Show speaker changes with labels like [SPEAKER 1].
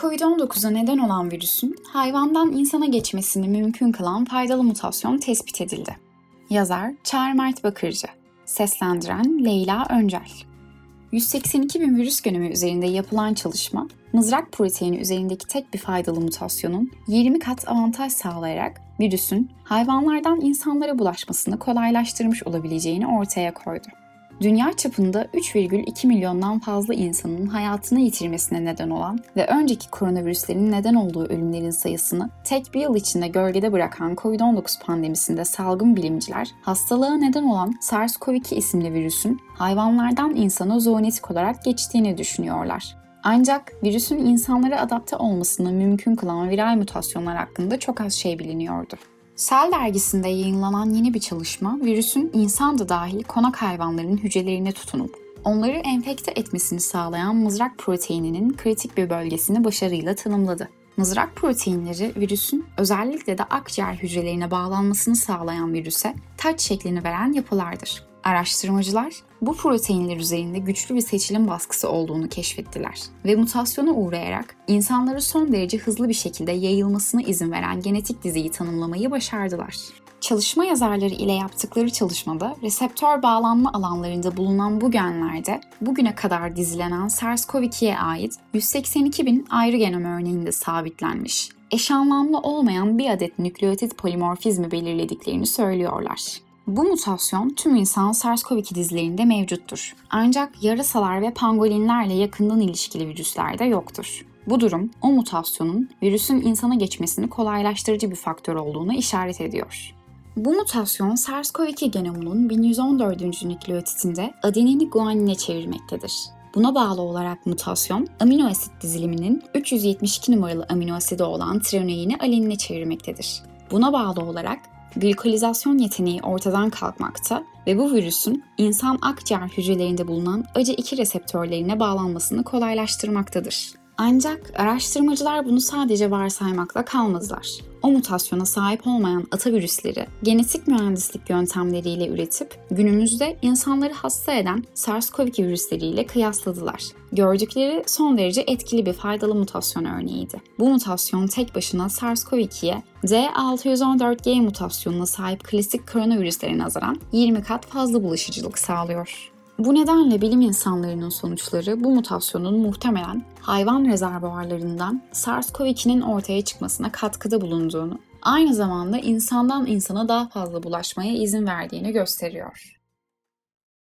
[SPEAKER 1] Covid-19'a neden olan virüsün hayvandan insana geçmesini mümkün kılan faydalı mutasyon tespit edildi. Yazar Çağrı Mert Bakırcı, seslendiren Leyla Öncel. 182 bin virüs genemi üzerinde yapılan çalışma, mızrak proteini üzerindeki tek bir faydalı mutasyonun 20 kat avantaj sağlayarak virüsün hayvanlardan insanlara bulaşmasını kolaylaştırmış olabileceğini ortaya koydu. Dünya çapında 3,2 milyondan fazla insanın hayatını yitirmesine neden olan ve önceki koronavirüslerin neden olduğu ölümlerin sayısını tek bir yıl içinde gölgede bırakan COVID-19 pandemisinde salgın bilimciler, hastalığa neden olan SARS-CoV-2 isimli virüsün hayvanlardan insana zoonotik olarak geçtiğini düşünüyorlar. Ancak virüsün insanlara adapte olmasını mümkün kılan viral mutasyonlar hakkında çok az şey biliniyordu. Cell dergisinde yayınlanan yeni bir çalışma, virüsün insan da dahil konak hayvanların hücrelerine tutunup onları enfekte etmesini sağlayan mızrak proteininin kritik bir bölgesini başarıyla tanımladı. Mızrak proteinleri virüsün özellikle de akciğer hücrelerine bağlanmasını sağlayan virüse taç şeklini veren yapılardır. Araştırmacılar bu proteinler üzerinde güçlü bir seçilim baskısı olduğunu keşfettiler ve mutasyona uğrayarak insanları son derece hızlı bir şekilde yayılmasına izin veren genetik diziyi tanımlamayı başardılar. Çalışma yazarları ile yaptıkları çalışmada reseptör bağlanma alanlarında bulunan bu genlerde bugüne kadar dizilenen SARS-CoV-2'ye ait 182 bin ayrı genom örneğinde sabitlenmiş. Eş anlamlı olmayan bir adet nükleotit polimorfizmi belirlediklerini söylüyorlar. Bu mutasyon tüm insan SARS-CoV-2 dizilerinde mevcuttur. Ancak yarasalar ve pangolinlerle yakından ilişkili virüslerde yoktur. Bu durum o mutasyonun virüsün insana geçmesini kolaylaştırıcı bir faktör olduğunu işaret ediyor. Bu mutasyon SARS-CoV-2 genomunun 1114. nükleotitinde adenini guanine çevirmektedir. Buna bağlı olarak mutasyon, amino asit diziliminin 372 numaralı amino asidi olan trioneyini alenine çevirmektedir. Buna bağlı olarak glikolizasyon yeteneği ortadan kalkmakta ve bu virüsün insan akciğer hücrelerinde bulunan ACE2 reseptörlerine bağlanmasını kolaylaştırmaktadır. Ancak araştırmacılar bunu sadece varsaymakla kalmadılar. O mutasyona sahip olmayan ata virüsleri genetik mühendislik yöntemleriyle üretip günümüzde insanları hasta eden SARS-CoV-2 virüsleriyle kıyasladılar. Gördükleri son derece etkili bir faydalı mutasyon örneğiydi. Bu mutasyon tek başına SARS-CoV-2'ye D614G mutasyonuna sahip klasik koronavirüslere nazaran 20 kat fazla bulaşıcılık sağlıyor. Bu nedenle bilim insanlarının sonuçları bu mutasyonun muhtemelen hayvan rezervuarlarından SARS-CoV-2'nin ortaya çıkmasına katkıda bulunduğunu, aynı zamanda insandan insana daha fazla bulaşmaya izin verdiğini gösteriyor.